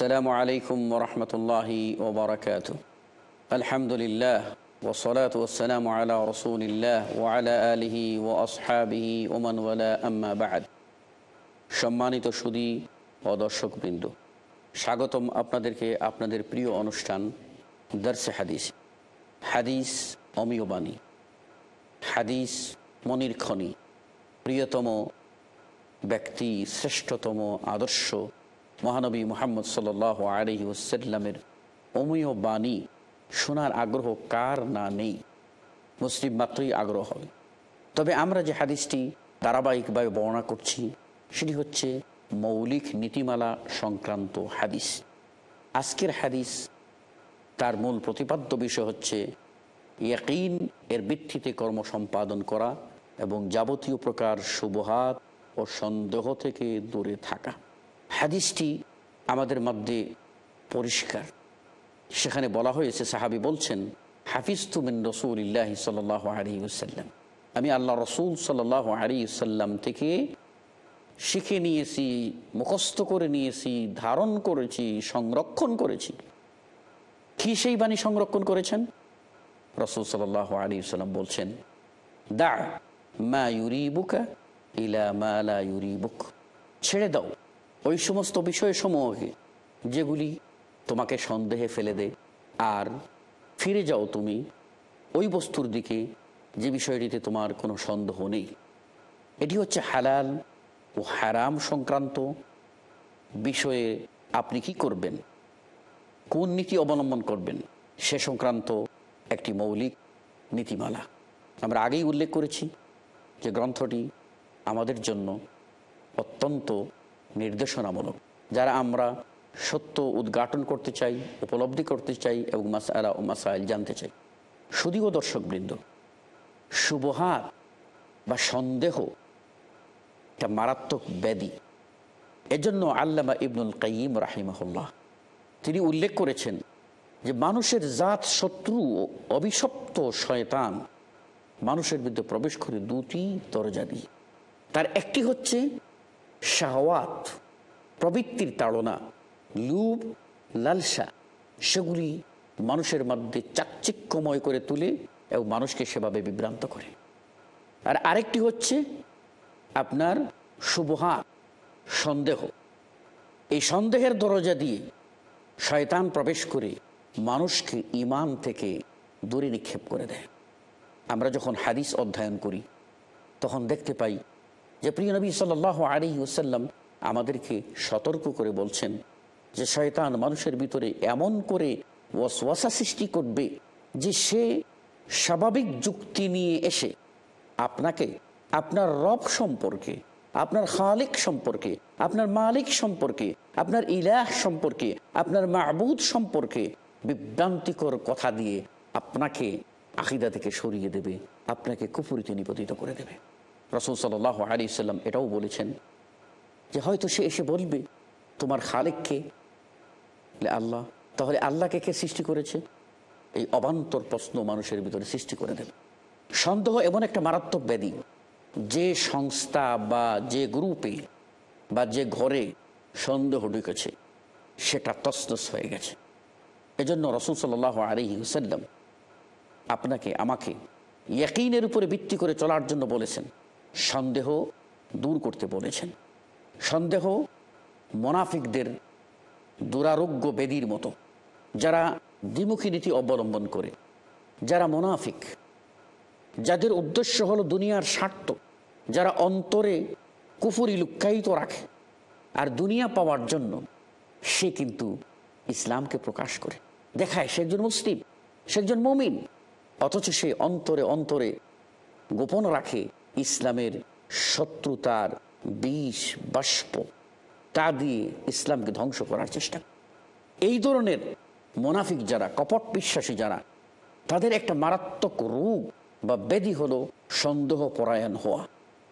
السلام عليكم ورحمة الله وبركاته الحمد لله والصلاة والسلام على رسول الله وعلى آله وأصحابه ومن ولا أما بعد সম্মানিত সুদী ও দর্শকবৃন্দ স্বাগতম আপনাদেরকে আপনাদের প্রিয় অনুষ্ঠান দর্শে হাদিস হাদিস অমিয়বাণী হাদিস মনির খনি প্রিয়তম ব্যক্তি শ্রেষ্ঠতম আদর্শ মহানবী মোহাম্মদ সাল আলহি ওসাল্লামের অমীয় বাণী শোনার আগ্রহ কার না নেই? মুসলিম মাত্রই আগ্রহ হবে। তবে আমরা যে হাদিসটি ধারাবাহিকভাবে বর্ণনা করছি, সেটি হচ্ছে মৌলিক নীতিমালা সংক্রান্ত হাদিস। আজকের হাদিস তার মূল প্রতিপাদ্য বিষয় হচ্ছে ইয়াকিন, এর ভিত্তিতে কর্ম সম্পাদন করা এবং যাবতীয় প্রকার শুভহাত ও সন্দেহ থেকে দূরে থাকা। হাদিসটি আমাদের মধ্যে পরিষ্কার। সেখানে বলা হয়েছে, সাহাবি বলছেন হাফিজ তুমিন রসুল ইল্লাহ সাল আলী সাল্লাম আমি আল্লাহ রসুল সাল আলী সাল্লাম থেকে শিখে নিয়েছি, মুখস্থ করে নিয়েছি, ধারণ করেছি, সংরক্ষণ করেছি। কি সেই বাণী সংরক্ষণ করেছেন? রসুল সাল আলী সাল্লাম বলছেন, দা মা ইউরিবুকা ইলা মা লা ইউরিবুক। ছেড়ে দাও। ওই সমস্ত বিষয়সমূহকে যেগুলি তোমাকে সন্দেহে ফেলে দে আর ফিরে যাও তুমি, ওই বস্তুর দিকে যে বিষয়টিতে তোমার কোনো সন্দেহ নেই। এটি হচ্ছে হালাল ও হারাম সংক্রান্ত বিষয়ে আপনি কি করবেন? কোন নীতি অবলম্বন করবেন? সে সংক্রান্ত একটি মৌলিক নীতিমালা। আমরা আগেই উল্লেখ করেছি যে গ্রন্থটি আমাদের জন্য অত্যন্ত নির্দেশনামূলক, যারা আমরা সত্য উদ্ঘাটন করতে চাই, উপলব্ধি করতে চাই এবং মাসালা ও মাসাইল জানতে চাই। শুধুও দর্শকবৃন্দ শুভহাত বা সন্দেহ একটা মারাত্মক ব্যাধি। এজন্য আল্লামা ইবনুল কাইম রাহিমাহুল্লাহ, তিনি উল্লেখ করেছেন যে মানুষের জাত শত্রু ও অভিশপ্ত শয়তান মানুষের বিরুদ্ধে প্রবেশ করে দুটি দরজা দিয়ে। তার একটি হচ্ছে শাহওয়াত, প্রবৃত্তির তাড়না লুব লালসা, সেগুলি মানুষের মধ্যে চাকচিক্যময় করে তুলে এবং মানুষকে সেভাবে বিভ্রান্ত করে। আর আরেকটি হচ্ছে আপনার শুভহাত সন্দেহ। এই সন্দেহের দরজা দিয়ে শয়তান প্রবেশ করে মানুষকে ইমান থেকে দূরে নিক্ষেপ করে দেয়। আমরা যখন হাদিস অধ্যয়ন করি, তখন দেখতে পাই যে প্রিয় নবী সাল আলী ওসাল্লাম আমাদেরকে সতর্ক করে বলছেন যে শয়তান মানুষের ভিতরে এমন করে ওয়াসওয়াসা সৃষ্টি করবে যে সে স্বাভাবিক যুক্তি নিয়ে এসে আপনাকে, আপনার রব সম্পর্কে, আপনার খালিক সম্পর্কে, আপনার মালিক সম্পর্কে, আপনার ইলাহ সম্পর্কে, আপনার মাহবুদ সম্পর্কে বিভ্রান্তিকর কথা দিয়ে আপনাকে আকিদা থেকে সরিয়ে দেবে, আপনাকে কুপুরিতে নিপতিত করে দেবে। রসুল সাল আলী সাল্লাম এটাও বলেছেন যে হয়তো সে এসে বলবে, তোমার খালেককে? আল্লাহ। তাহলে আল্লাহকে কে সৃষ্টি করেছে? এই অবান্তর প্রশ্ন মানুষের ভিতরে সৃষ্টি করে দেবে। সন্দেহ এমন একটা মারাত্মক ব্যাধি, যে সংস্থা বা যে গ্রুপে বা যে ঘরে সন্দেহ ঢুকেছে, সেটা তসনস হয়ে গেছে। এজন্য রসুল সাল আলী হুসাল্লাম আপনাকে, আমাকে ইয়াকিনের উপরে ভিত্তি করে চলার জন্য বলেছেন সন্দেহ দূর করতে বলেছেন। সন্দেহ মোনাফিকদের দুরারোগ্য বেদির মতো, যারা দ্বিমুখী নীতি অবলম্বন করে, যারা মোনাফিক, যাদের উদ্দেশ্য হলো দুনিয়ার স্বার্থ, যারা অন্তরে কুফুরি লুক্কায়িত রাখে, আর দুনিয়া পাওয়ার জন্য সে কিন্তু ইসলামকে প্রকাশ করে। দেখায় সে একজন মুসলিম, সে একজন মমিন, অথচ সে অন্তরে অন্তরে গোপন রাখে ইসলামের শত্রুতার বিষ, বাষ্প তা দিয়ে ইসলামকে ধ্বংস করার চেষ্টা। এই ধরনের মোনাফিক যারা, কপট বিশ্বাসী যারা, তাদের একটা মারাত্মক রূপ বা ব্যাধি হলো সন্দেহ পরায়ণ হওয়া।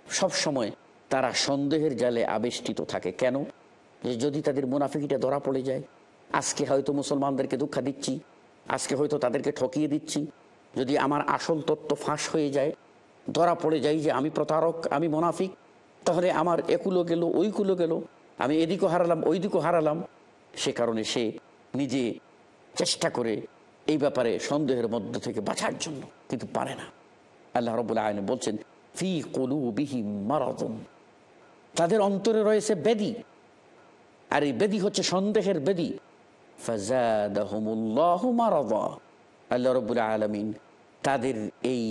সব সময় তারা সন্দেহের জালে আবেষ্টিত থাকে। কেন? যে যদি তাদের মুনাফিকিটা ধরা পড়ে যায়, আজকে হয়তো মুসলমানদেরকে দুঃখ দিচ্ছি, আজকে হয়তো তাদেরকে ঠকিয়ে দিচ্ছি, যদি আমার আসল তত্ত্ব ফাঁস হয়ে যায় ধরা পড়ে যাই যে আমি প্রতারক, আমি মোনাফিক, তাহলে আমার একুলো গেল ওইকুলো গেল। আমি এদিকও হারালাম ওই দিকও হারালাম। সে কারণে সে নিজে চেষ্টা করে এই ব্যাপারে সন্দেহের মধ্য থেকে বাঁচার জন্য, কিন্তু পারে না। আল্লাহ রবুল্লা আইন বলছেন, ফি কলু বিহি মারাদন। তাদের অন্তরে রয়েছে বেদি। আর এই বেদি হচ্ছে সন্দেহের বেদি। ফাজাদাহুমুল্লাহু আল্লাহ রবুল্লা আলমিন তাদের এই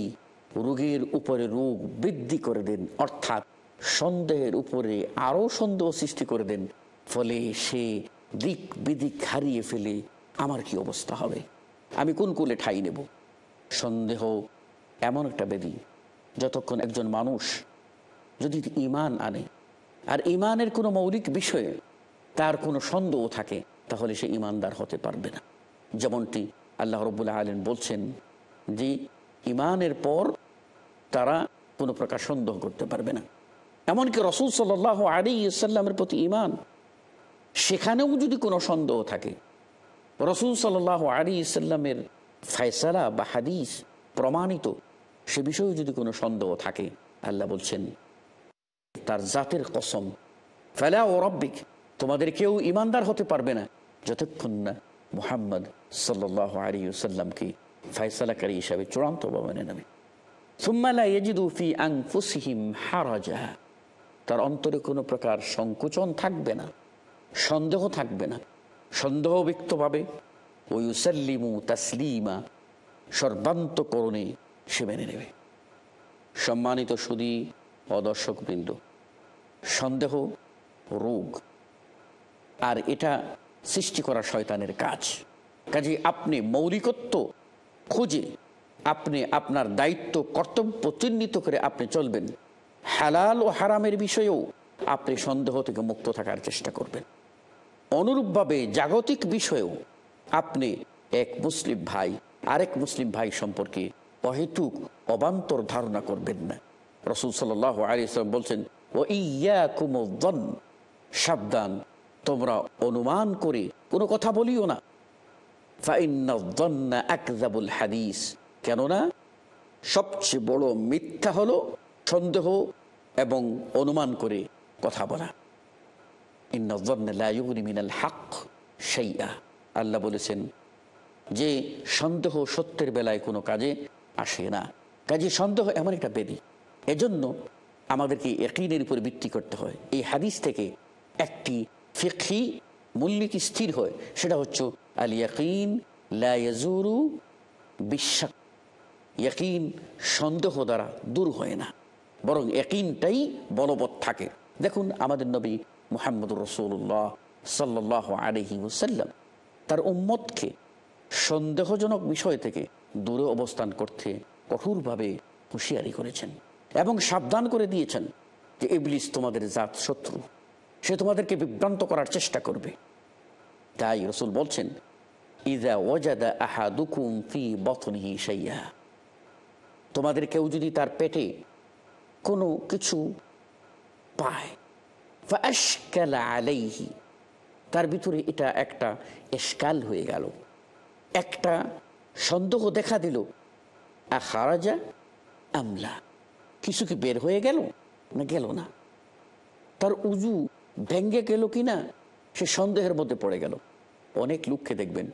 রোগের উপরে রোগ বৃদ্ধি করে দেন, অর্থাৎ সন্দেহের উপরে আরও সন্দেহ সৃষ্টি করে দেন, ফলে সে দিক বিদিক হারিয়ে ফেলে। আমার কি অবস্থা হবে? আমি কোন কুলে ঠাই নেব? সন্দেহ এমন একটা বেদি যতক্ষণ একজন মানুষ যদি ইমান আনে, আর ইমানের কোনো মৌলিক বিষয়ে তার কোনো সন্দেহ থাকে, তাহলে সে ইমানদার হতে পারবে না। যেমনটি আল্লাহ রবুল্লা আলম বলছেন যে ইমানের পর তারা কোনো প্রকার সন্দেহ করতে পারবে না। এমনকি রসুল সাল আলী ইসাল্লামের প্রতি ইমান সেখানেও যদি কোনো সন্দেহ থাকে, রসুল সাল আলী ইসাল্লামের ফয়সালা বা হাদিস প্রমাণিত, সে বিষয়েও যদি কোনো সন্দেহ থাকে, আল্লাহ বলছেন, তার জাতের কসম, ফেলা ও রব্বিক, তোমাদের কেউ ইমানদার হতে পারবে না, যতক্ষণ না মুহাম্মদ সাল্লাহ আলী সাল্লামকে ফয়সালাকারী হিসাবে চূড়ান্ত বা মেনে নেবে সুম্মালা ইয়াজিদু ফি আনফুসিহিম হারাজা তার অন্তরে কোনো প্রকার সংকোচন থাকবে না সন্দেহ থাকবে না সন্দেহ ব্যক্তভাবে ওই উসাল্লিমু তাসলিমা সর্বান্তকরণে সে মেনে নেবে সম্মানিত সুদী অদর্শকবৃন্দ সন্দেহ রোগ আর এটা সৃষ্টি করা শয়তানের কাজ। কাজে আপনি মৌলিকত্ব খুঁজে আপনি আপনার দায়িত্ব, কর্তব্য চিহ্নিত করে আপনি চলবেন। হালাল ও হারামের বিষয়েও আপনি সন্দেহ থেকে মুক্ত থাকার চেষ্টা করবেন। অনুরূপভাবে জাগতিক বিষয়েও আপনি এক মুসলিম ভাই, আরেক মুসলিম ভাই সম্পর্কে অহেতুক অবান্তর ধারণা করবেন না। রসুল সাল আলিয়াল্লাম বলছেন ও ইয়া কুমন সাবধান, তোমরা অনুমান করে কোনো কথা বলিও না। হাদিস কেননা সবচেয়ে বড় মিথ্যা হলো সন্দেহ এবং অনুমান করে কথা বলা। হাক সেইয়া আল্লাহ বলেছেন যে সন্দেহ সত্যের বেলায় কোনো কাজে আসে না। কাজে সন্দেহ এমন একটা বেদি। এজন্য আমাদেরকে একইনের উপর ভিত্তি করতে হয়। এই হাদিস থেকে একটি ফিকি মূলনীতি স্থির হয়। সেটা হচ্ছে আল ইয়াকিন লাজুরু বিশ্বাস ইয়াকিন সন্দেহ দ্বারা দূর হয় না, বরং একিনটাই বলবৎ থাকে। দেখুন আমাদের নবী মোহাম্মদ রসুল্লাহ সাল্লাহ আলহি ওসাল্লাম তার উম্মতকে সন্দেহজনক বিষয় থেকে দূরে অবস্থান করতে কঠোরভাবে হুঁশিয়ারি করেছেন এবং সাবধান করে দিয়েছেন যে ইবলিস তোমাদের জাত শত্রু, সে তোমাদেরকে বিভ্রান্ত করার চেষ্টা করবে। তাই রসুল বলছেন তোমাদের কেউ যদি তার পেটে কোনো কিছু পায় তার ভিতরে এটা একটা এসকাল হয়ে গেল, একটা সন্দেহ দেখা দিল খারাজা আমলা কিছু কি বের হয়ে গেল না গেল না? তার উজু ভেঙ্গে গেল কি না সে সন্দেহের মধ্যে পড়ে গেল। অনেক লোককে দেখবেন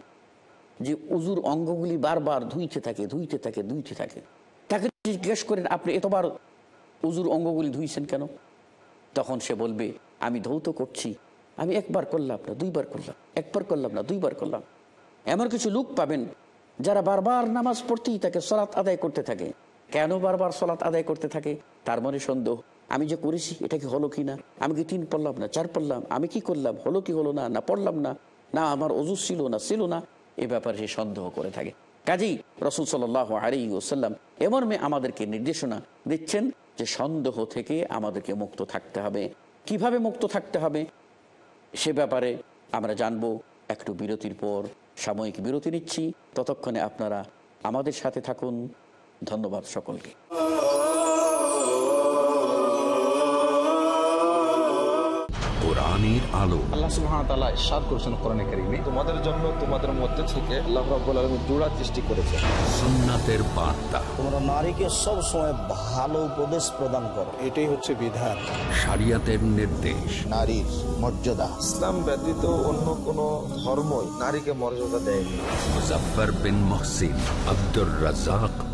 যে উজুর অঙ্গগুলি বারবার ধুইতে থাকে ধুইতে থাকে ধুইতে থাকে। তাকে জিজ্ঞেস করেন, আপনি এতবার উজুর অঙ্গগুলি ধুইছেন কেন? তখন সে বলবে, আমি ধৌত করছি। আমি একবার করলাম না, দুইবার করলাম, একবার করলাম না, দুইবার করলাম। এমন কিছু লোক পাবেন যারা বারবার নামাজ পড়তেই থাকে সলাৎ আদায় করতে থাকে। কেন বারবার সলাৎ আদায় করতে থাকে? তার মনে সন্দেহ, আমি যে করেছি, এটা কি হলো কি না আমি কি তিন পড়লাম না, চার পড়লাম? আমি কি করলাম? হলো কি হলো না? না পড়লাম না? না, আমার অজু ছিল না ছিল না। এ ব্যাপারে সে সন্দেহ করে থাকে। কাজেই রসুল সাল আলী ওসাল্লাম এমন আমাদেরকে নির্দেশনা দিচ্ছেন যে সন্দেহ থেকে আমাদেরকে মুক্ত থাকতে হবে। কীভাবে মুক্ত থাকতে হবে? সে ব্যাপারে আমরা জানব। একটু বিরতির পর সাময়িক বিরতি নিচ্ছি। ততক্ষণে আপনারা আমাদের সাথে থাকুন। ধন্যবাদ সকলকে। কোরআনের আলো। আল্লাহ তাআলা ইরশাদ করেছেন কোরআনে কারীমে। তোমাদের জন্য তোমাদের মধ্যে থেকে আল্লাহ রাব্বুল আলামিন জোড়া সৃষ্টি করেছেন। সুন্নাতের বার্তা। তোমরা নারীকে সব সময় ভালো উপদেশ প্রদান করো। এটাই হচ্ছে বিধান। শরিয়াতের নির্দেশ। নারীর মর্যাদা। ইসলাম ব্যতীত অন্য কোন ধর্মই নারীকে মর্যাদা দেয়নি। Muzaffar bin Mohsin Abdur Razzak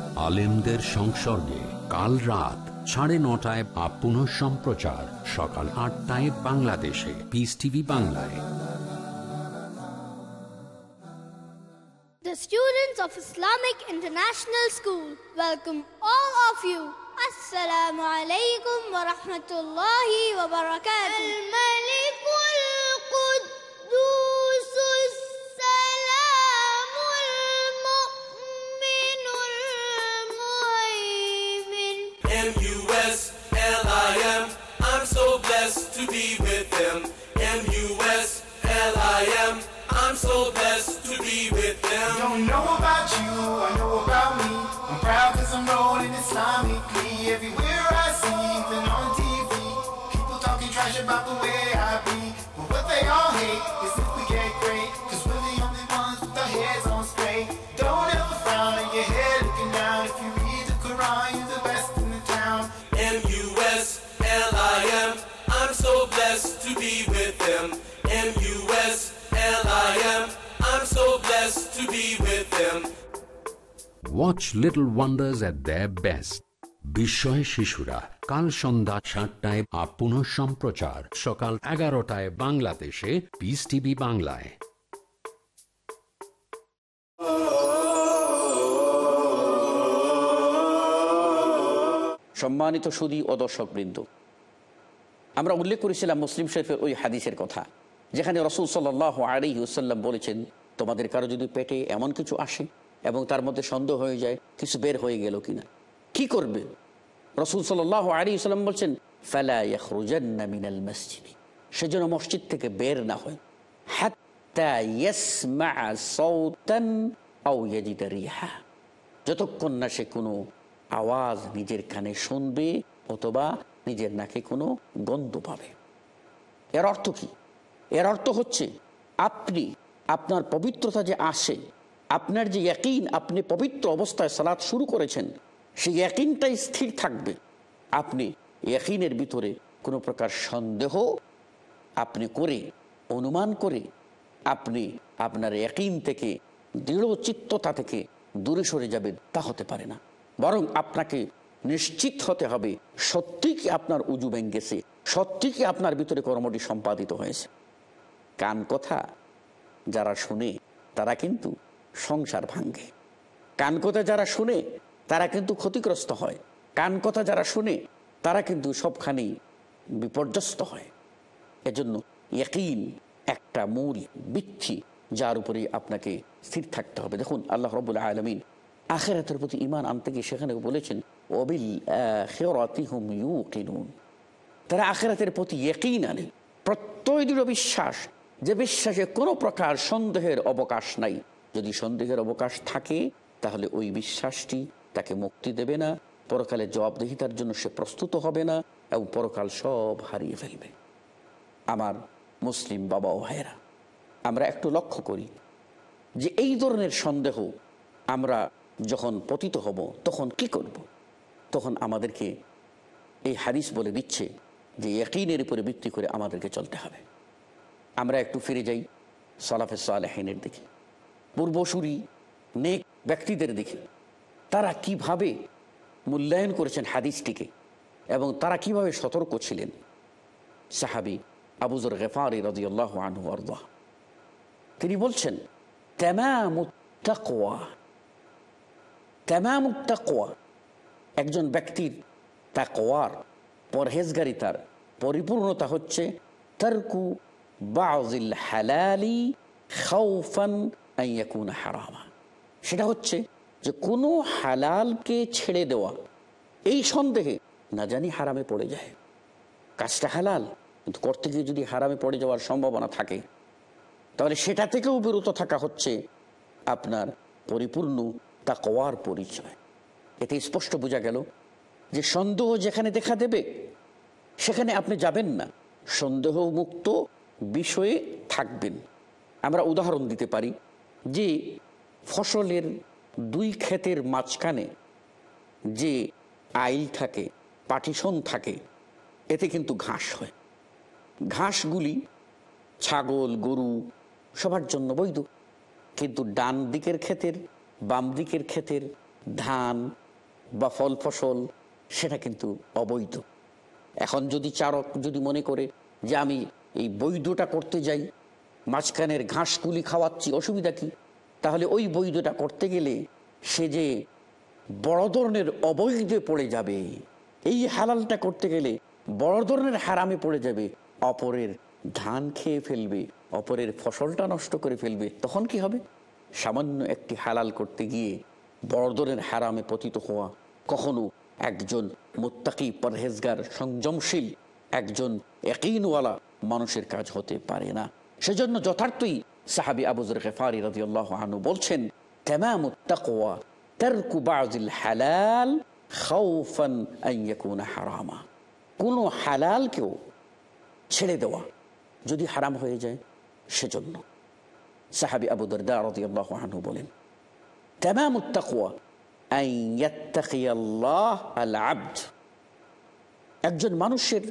আলেমদের সংসর্গে কাল রাত সাড়ে নটায় বা পুনঃ সম্প্রচার সকাল আটটায় বাংলাদেশে পিস টিভি বাংলায় The students of Islamic International School welcome all of you. Assalamu alaikum wa rahmatullahi wa barakatuh. M-U-S-L-I-M. I'm so blessed to be with him. M-U-S-L-I-M. I'm so blessed to be with him. Don't know about you, I know about me. I'm proud cause I'm rolling Islamically. Everywhere I see, even on TV. People talking trash about the way I be. But what they all hate is if we get great. Cause we're the only ones with our heads on straight. Don't ever frown on your head looking down. If you read the Quran, so blessed to be with him. M-U-S-L-I-M. I'm so blessed to be with him. Watch little wonders at the best বিস্ময় শিশুরা কাল সন্ধ্যা সাতটায় বা সম্প্রচার সকাল এগারোটায় বাংলাদেশে piece TV বাংলায় সম্মানিত সুদী ও দর্শকবৃন্দ আমরা উল্লেখ করেছিলাম মুসলিম শরীফের ওই হাদিসের কথা, যেখানে রসুল সাল্লাহ আলী হুসাল্লাম বলেছেন, তোমাদের কারও যদি পেটে এমন কিছু আসে এবং তার মধ্যে সন্দেহ হয়ে যায়, কিছু বের হয়ে গেল কিনা? কি করবে? রসুল সাল্লাহ আলী সাল্লাম বলছেন মিনাল মসজিদে সেজন্য মসজিদ থেকে বের না হয়। যতক্ষণ না সে কোনো আওয়াজ নিজের কানে শুনবে অথবা নিজের নাকে কোনো গন্ধ পাবে। এর অর্থ কি? এর অর্থ হচ্ছে, আপনি, আপনার পবিত্রতা যে আসে, আপনার যে একইন আপনি পবিত্র অবস্থায় সালাত শুরু করেছেন, সেই একইনটাই স্থির থাকবে। আপনি একইনের ভিতরে কোনো প্রকার সন্দেহ আপনি করে, অনুমান করে, আপনি আপনার একইন থেকে দৃঢ় চিত্ততা থেকে দূরে সরে যাবেন, তা হতে পারে না। বরং আপনাকে নিশ্চিত হতে হবে সত্যি কি আপনার উজু ভেঙ্গেছে, সত্যি কি আপনার ভিতরে কর্মটি সম্পাদিত হয়েছে। কান কথা যারা শুনে, তারা কিন্তু সংসার ভাঙ্গে কান কথা যারা শুনে, তারা কিন্তু ক্ষতিগ্রস্ত হয়। কান কথা যারা শুনে, তারা কিন্তু সবখানেই বিপর্যস্ত হয়। এজন্য একইন একটা মূল বিচ্ছি যার উপরে আপনাকে স্থির থাকতে হবে। দেখুন, আল্লাহ রবুল আলমিন আখেরাতের প্রতি ইমান আনতে গিয়ে সেখানে বলেছেন তারা আখেরাতের প্রতি একইন আনে প্রত্যয় দৃঢ় বিশ্বাস যে বিশ্বাসে কোনো প্রকার সন্দেহের অবকাশ নাই। যদি সন্দেহের অবকাশ থাকে, তাহলে ওই বিশ্বাসটি তাকে মুক্তি দেবে না। পরকালে জবাবদিহিতার জন্য সে প্রস্তুত হবে না এবং পরকাল সব হারিয়ে ফেলবে। আমার মুসলিম বাবা ও ভাইয়েরা, আমরা একটু লক্ষ্য করি যে এই ধরনের সন্দেহ আমরা যখন পতিত হব, তখন কি করব। তখন আমাদেরকে এই হাদিস বলে দিচ্ছে যে একইনের উপরে ভিত্তি করে আমাদেরকে চলতে হবে। আমরা একটু ফিরে যাই সালাফে সালেহিনের দিকে। পূর্বসূরি নেক ব্যক্তিদের দিকে। তারা কীভাবে মূল্যায়ন করেছেন হাদিসটিকে এবং তারা কীভাবে সতর্ক ছিলেন? সাহাবি আবুজর গেফারি রাজিউল্লাহ আনহু আর্দাহ। তিনি বলছেন তেমামুত্তাকোয়া তেমামুত্তাকোয়া একজন ব্যক্তির তাকোয়ার পরহেজগারিতার পরিপূর্ণতা হচ্ছে, তারকু বাজিল হালালি খাউফান হারামা। সেটা হচ্ছে যে কোনো হালালকে ছেড়ে দেওয়া, এই সন্দেহে না জানি হারামে পড়ে যায়। কাজটা হালাল, কিন্তু করতে গিয়ে যদি হারামে পড়ে যাওয়ার সম্ভাবনা থাকে, তাহলে সেটা থেকেও বিরত থাকা হচ্ছে আপনার পরিপূর্ণ তা কওয়ার পরিচয়। এতে স্পষ্ট বোঝা গেল যে সন্দেহ যেখানে দেখা দেবে, সেখানে আপনি যাবেন না। সন্দেহ মুক্ত বিষয়ে থাকবেন। আমরা উদাহরণ দিতে পারি যে ফসলের দুই ক্ষেতের মাঝখানে যে আইল থাকে, পাটিশন থাকে, এতে কিন্তু ঘাস হয়। ঘাসগুলি ছাগল, গরু সবার জন্য বৈধ। কিন্তু ডান দিকের ক্ষেতের, বাম দিকের ক্ষেতের ধান বা ফল ফসল, সেটা কিন্তু অবৈধ। এখন যদি চারক যদি মনে করে যে আমি এই বৈধটা করতে যাই, মাঝখানের ঘাসগুলি খাওয়াচ্ছি, অসুবিধা কি? তাহলে ওই বৈধটা করতে গেলে সে যে বড় ধরনের অবৈধে পড়ে যাবে, এই হালালটা করতে গেলে বড় ধরনের হারামে পড়ে যাবে, অপরের ধান খেয়ে ফেলবে, অপরের ফসলটা নষ্ট করে ফেলবে, তখন কি হবে? সামান্য একটি হালাল করতে গিয়ে বড় ধরনের হারামে পতিত হওয়া কখনো একজন মোত্তাকি পরহেজগার সংযমশীল, একজন একইনওয়ালা মানুষের কাজ হতে পারে না। সেজন্য যথার্থই সাহাবি আবুজর গেফারি রাদিয়াল্লাহ আনহু বলছেন তামামুত তাকওয়া তারকু হালাল আন হারামা। কোন ছেড়ে দেওয়া যদি হারাম হয়ে যায়, সেজন্য। সাহাবি আবু দরদা রাদিয়াল্লাহু আনহু বলেন আন ইয়াত্তাকিয়াল্লাহ একজন মানুষের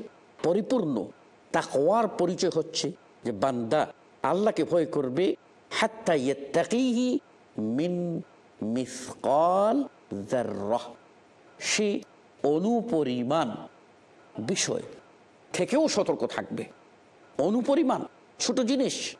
পরিপূর্ণ তাকওয়ার পরিচয় হচ্ছে যে বান্দা আল্লাহকে ভয় করবে মিন সে অনুপরিমাণ বিষয় থেকেও সতর্ক থাকবে। অনুপরিমাণ, ছোট জিনিস,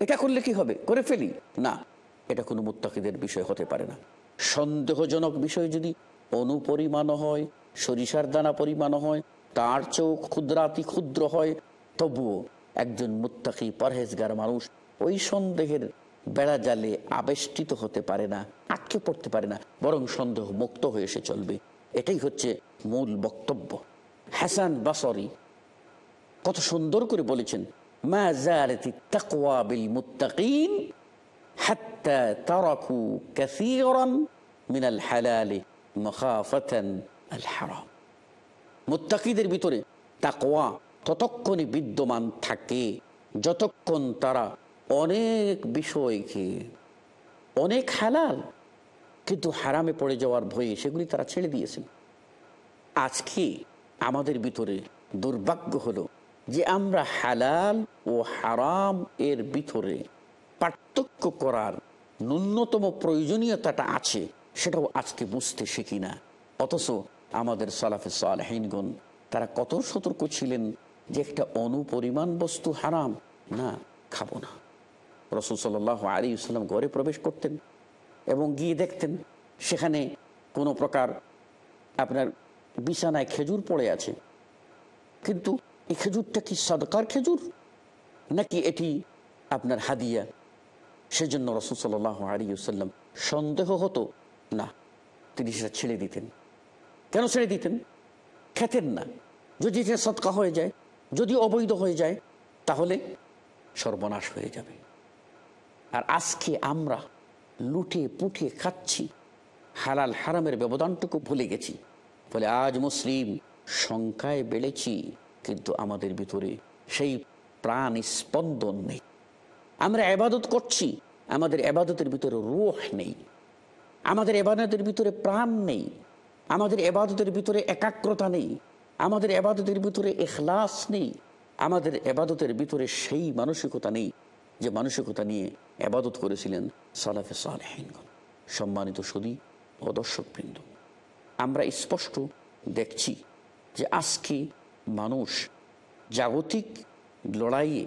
এটা করলে কি হবে? করে ফেলি? না, এটা কোনো মুত্তাকিদের বিষয় হতে পারে না। সন্দেহজনক বিষয় যদি অনুপরিমাণ হয়, সরিষার দানা পরিমাণ হয়, তার চেয়েও ক্ষুদ্রাতি ক্ষুদ্র হয়, তবুও একজন মুত্তাকি পরহেজগার মানুষ ওই সন্দেহের বেড়া জালে আবেষ্টিত হতে পারে না, আটকে পড়তে পারে না, বরং সন্দেহ মুক্ত হয়ে এসে চলবে। এটাই হচ্ছে মূল বক্তব্য। হাসান বাসরি কত সুন্দর করে বলেছেন, মা জালাতি তাকওয়া বিল মুত্তাকিন হাত্তা তারাকু মিনাল হালালি আল হারাম ভিতরে তাকওয়া ততক্ষণই বিদ্যমান থাকে যতক্ষণ তারা অনেক বিষয়কে, অনেক হালাল কিন্তু হারামে পড়ে যাওয়ার ভয়ে সেগুলি তারা ছেড়ে দিয়েছেন আজকে আমাদের ভিতরে দুর্ভাগ্য হলো যে আমরা হালাল ও হারাম এর ভিতরে পার্থক্য করার ন্যূনতম প্রয়োজনীয়তাটা আছে, সেটাও আজকে বুঝতে শিখি না। অথচ আমাদের সালাফে সালহীনগণ, তারা কত সতর্ক ছিলেন যে একটা অনুপরিমাণ বস্তু হারাম, না, খাব না। রসুল সাল আলী ইসলাম ঘরে প্রবেশ করতেন এবং গিয়ে দেখতেন, সেখানে কোনো প্রকার আপনার বিছানায় খেজুর পড়ে আছে। কিন্তু এই খেজুরটা কি সদকার খেজুর? নাকি এটি আপনার হাদিয়া? সেজন্য রসুল সাল আলী সাল্লাম সন্দেহ হতো, না তিনি সেটা ছেড়ে দিতেন। কেন ছেড়ে দিতেন? খেতেন না। যদি এটা সৎকা হয়ে যায়, যদি অবৈধ হয়ে যায়, তাহলে সর্বনাশ হয়ে যাবে। আর আজকে আমরা লুটে, পুটে খাচ্ছি, হালাল হারামের ব্যবধানটুকু ভুলে গেছি ফলে আজ মুসলিম সংখ্যায় বেড়েছি, কিন্তু আমাদের ভিতরে সেই প্রাণ স্পন্দন নেই। আমরা এবাদত করছি। আমাদের এবাদতের ভিতরে রোহ নেই। আমাদের এবাদতের ভিতরে প্রাণ নেই। আমাদের এবাদতের ভিতরে একাগ্রতা নেই। আমাদের এবাদতের ভিতরে এখলাস নেই। আমাদের এবাদতের ভিতরে সেই মানসিকতা নেই যে মানসিকতা নিয়ে এবাদত করেছিলেন সালাফে সালেহিনগণ। সম্মানিত সদী ও দর্শকবৃন্দ, আমরা স্পষ্ট দেখছি যে আজকে মানুষ জাগতিক লড়াইয়ে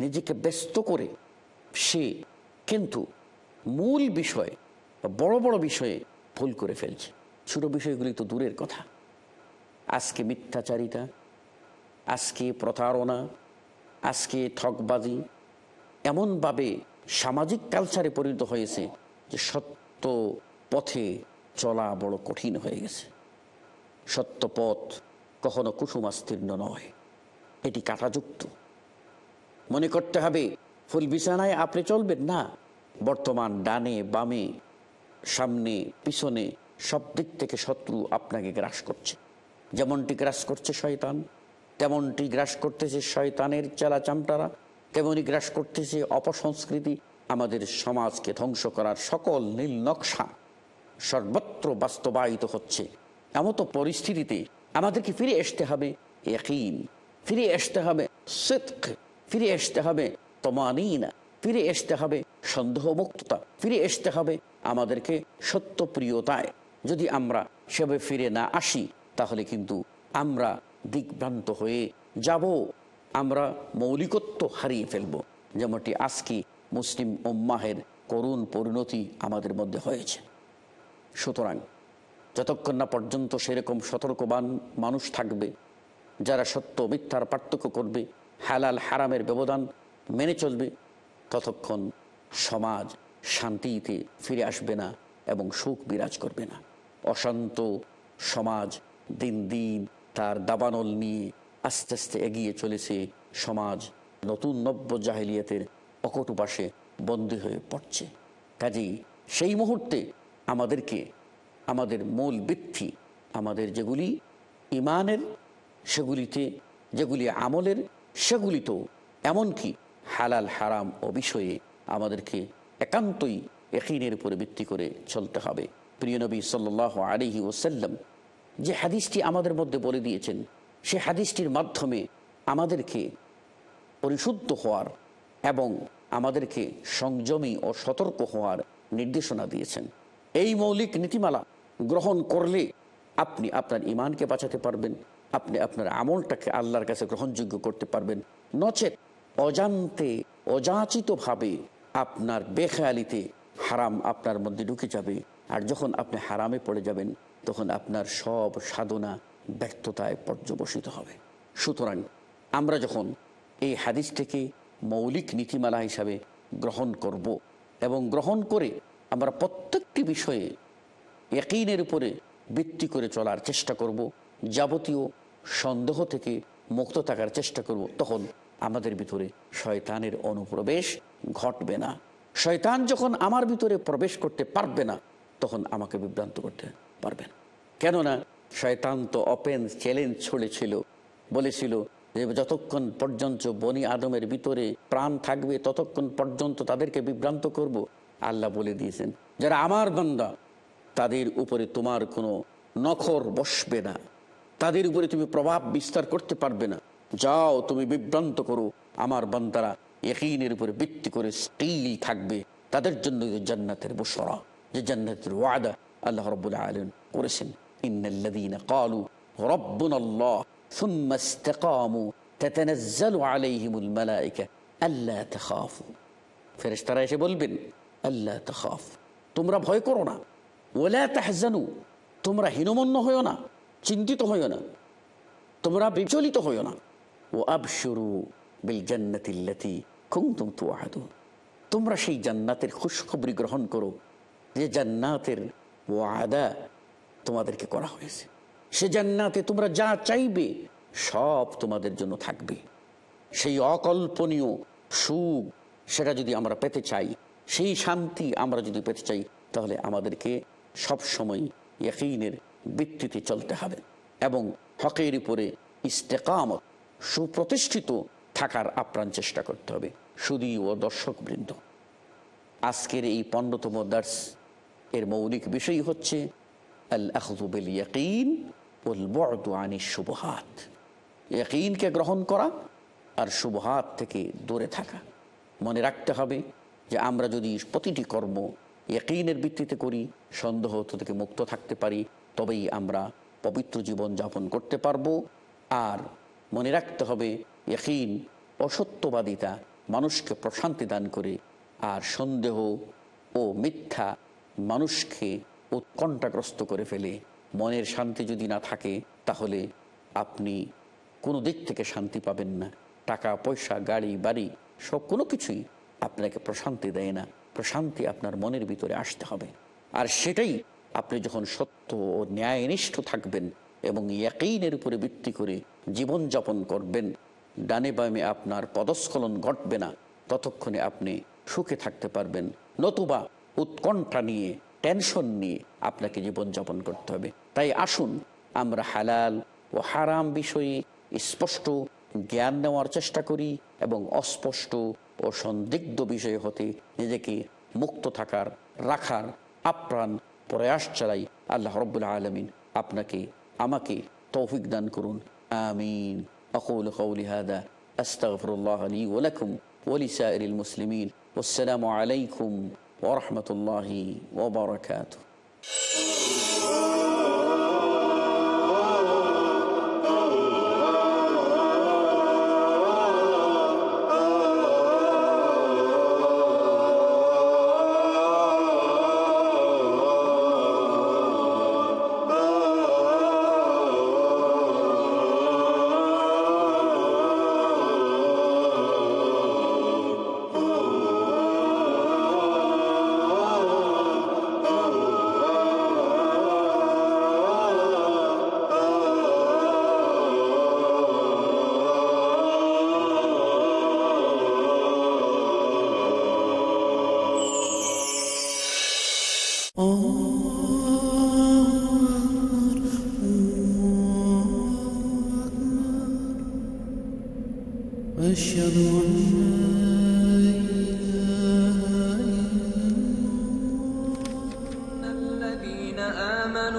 নিজেকে ব্যস্ত করে সে কিন্তু মূল বিষয় বা বড় বড় বিষয়ে ভুল করে ফেলছে। ছোট বিষয়গুলি তো দূরের কথা। আজকে মিথ্যাচারিতা, আজকে প্রতারণা, আজকে ঠকবাজি এমনভাবে সামাজিক কালচারে পরিণত হয়েছে যে সত্য পথে চলা বড় কঠিন হয়ে গেছে। সত্য পথ কখনো কুসুমাস্তীর্ণ নয়, এটি কাটাযুক্ত। মনে করতে হবে ফুল বিছানায় আপনি চলবেন? না। বর্তমান ডানে, বামে, সামনে, পিছনে সব দিক থেকে শত্রু আপনাকে গ্রাস করছে। যেমনটি গ্রাস করছে শয়তান, তেমনটি গ্রাস করতেছে শয়তানের চেলা চামটারা, তেমনই গ্রাস করতেছে অপসংস্কৃতি, আমাদের সমাজকে ধ্বংস করার সকল নীল নকশা সর্বত্র বাস্তবায়িত হচ্ছে। এমতো পরিস্থিতিতে আমাদেরকে ফিরে আসতে হবে একইন ফিরে আসতে হবে, সিদ্ক। ফিরে আসতে হবে তমানিনা, ফিরে আসতে হবে সন্দেহমুক্ততা, ফিরে আসতে হবে আমাদেরকে সত্যপ্রিয়তায়। যদি আমরা সেভাবে ফিরে না আসি, তাহলে কিন্তু আমরা দিগ্ভ্রান্ত হয়ে যাব। আমরা মৌলিকত্ব হারিয়ে ফেলব। যেমনটি আজকে মুসলিম উম্মাহের করুণ পরিণতি আমাদের মধ্যে হয়েছে। সুতরাং যতক্ষণ না পর্যন্ত সেরকম সতর্কবান মানুষ থাকবে, যারা সত্য মিথ্যার পার্থক্য করবে, হালাল হারামের ব্যবধান মেনে চলবে, ততক্ষণ সমাজ শান্তিতে ফিরে আসবে না এবং সুখ বিরাজ করবে না। অশান্ত সমাজ দিন দিন তার দাবানল নিয়ে আস্তে আস্তে এগিয়ে চলেছে। সমাজ নতুন নব্য জাহিলিয়াতের অকটুপাশে বন্দী হয়ে পড়ছে। কাজেই সেই মুহূর্তে আমাদেরকে, আমাদের মূল বৃত্তি আমাদের যেগুলি ইমানের সেগুলিতে, যেগুলি আমলের সেগুলিতেও এমনকি হালাল, হারাম ও বিষয়ে আমাদেরকে একান্তই একিনের উপরে ভিত্তি করে চলতে হবে। প্রিয় নবী সাল্ল আলিহি ওসাল্লাম যে হাদিসটি আমাদের মধ্যে বলে দিয়েছেন, সে হাদিসটির মাধ্যমে আমাদেরকে পরিশুদ্ধ হওয়ার এবং আমাদেরকে সংযমী ও সতর্ক হওয়ার নির্দেশনা দিয়েছেন। এই মৌলিক নীতিমালা গ্রহণ করলে আপনি আপনার ইমানকে বাঁচাতে পারবেন, আপনি আপনার আমলটাকে আল্লাহর কাছে গ্রহণযোগ্য করতে পারবেন। নচেত অজান্তে, অযাচিতভাবে আপনার বেখেয়ালিতে হারাম আপনার মধ্যে ঢুকে যাবে। আর যখন আপনি হারামে পড়ে যাবেন, তখন আপনার সব সাধনা ব্যর্থতায় পর্যবসিত হবে। সুতরাং আমরা যখন এই হাদিসটাকে মৌলিক নীতিমালা হিসাবে গ্রহণ করব এবং গ্রহণ করে আমরা প্রত্যেকটি বিষয়ে একইনের উপরে ভিত্তি করে চলার চেষ্টা করব, যাবতীয় সন্দেহ থেকে মুক্ত থাকার চেষ্টা করব, তখন আমাদের ভিতরে শয়তানের অনুপ্রবেশ ঘটবে না। শয়তান যখন আমার ভিতরে প্রবেশ করতে পারবে না, তখন আমাকে বিভ্রান্ত করতে পারবে না। কেননা শয়তান তো অপেন চ্যালেঞ্জ ছড়েছিল, বলেছিল যে যতক্ষণ পর্যন্ত বনি আদমের ভিতরে প্রাণ থাকবে, ততক্ষণ পর্যন্ত তাদেরকে বিভ্রান্ত করব। আল্লাহ বলে দিয়েছেন, যারা আমার বান্দা, তাদের উপরে তোমার কোনো নখর বসবে না। তাদের উপরে তুমি প্রভাব বিস্তার করতে পারবে না। যাও তুমি বিভ্রান্ত করো আমার বান্দারা একইনের উপরে ভিত্তি করে স্টিল থাকবে তাদের জন্য জান্নাতের বসরা যে জান্নাতের ওয়াদা আল্লাহ রব্বুল্লাহ আলম করেছেন ইন্নাল্লাযীনা ক্বালু রব্বুনা আল্লাহ ثم استقاموا تتنزل عليهم الملائكة ألا تخافوا ফেরেশতারা এসে বলবেন আল্লাহ তখাফ তোমরা ভয় করো না ওলা তাহজানু তোমরা হীনমন্য হইও না চিন্তিত হইও না তোমরা বিচলিত হইও না ও তুআদুন তোমরা সেই জান্নাতের খুশখবরি গ্রহণ করো, যে জান্নাতের ওয়াদা তোমাদেরকে করা হয়েছে। সে জান্নাতে তোমরা যা চাইবে, সব তোমাদের জন্য থাকবে। সেই অকল্পনীয় সুখ, সেটা যদি আমরা পেতে চাই, সেই শান্তি আমরা যদি পেতে চাই, তাহলে আমাদেরকে সব সময় ইয়াকিনের ভিত্তিতে চলতে হবে এবং হকের উপরে ইস্তেকামত সুপ্রতিষ্ঠিত থাকার আপ্রাণ চেষ্টা করতে হবে, সুদী ও দর্শকবৃন্দ। আজকের এই পণ্যতম দার্স এর মৌলিক বিষয় হচ্ছে আল শুভহাত গ্রহণ করা আর শুভহাত থেকে দূরে থাকা। মনে রাখতে হবে যে আমরা যদি প্রতিটি কর্ম একইনের ভিত্তিতে করি, সন্দেহ থেকে মুক্ত থাকতে পারি, তবেই আমরা পবিত্র জীবন যাপন করতে পারব আর মনে রাখতে হবে, ইয়কিন অসত্যবাদিতা মানুষকে প্রশান্তি দান করে আর সন্দেহ ও মিথ্যা মানুষকে উৎকণ্ঠাগ্রস্ত করে ফেলে। মনের শান্তি যদি না থাকে, তাহলে আপনি কোনো দিক থেকে শান্তি পাবেন না। টাকা, পয়সা, গাড়ি, বাড়ি, সব কোনো কিছুই আপনাকে প্রশান্তি দেয় না। প্রশান্তি আপনার মনের ভিতরে আসতে হবে। আর সেটাই আপনি যখন সত্য ও ন্যায়নিষ্ঠ থাকবেন এবং একইনের উপরে ভিত্তি করে জীবনযাপন করবেন। ডানে বামে আপনার পদস্খলন ঘটবে না। ততক্ষণে আপনি সুখে থাকতে পারবেন। নতুবা উৎকণ্ঠা নিয়ে, টেনশন নিয়ে আপনাকে জীবনযাপন করতে হবে। তাই আসুন, আমরা হালাল ও হারাম বিষয়ে স্পষ্ট জ্ঞান নেওয়ার চেষ্টা করি এবং অস্পষ্ট ও সন্দিগ্ধ বিষয় হতে নিজেকে মুক্ত থাকার, রাখার আপ্রাণ প্রয়াস চালাই। আল্লাহ রব্বুল্লা আলমিন আপনাকে আমাকে তৌফিক দান করুন আমিন أقول قولي هذا أستغفر الله لي ولكم ولسائر المسلمين والسلام عليكم ورحمة الله وبركاته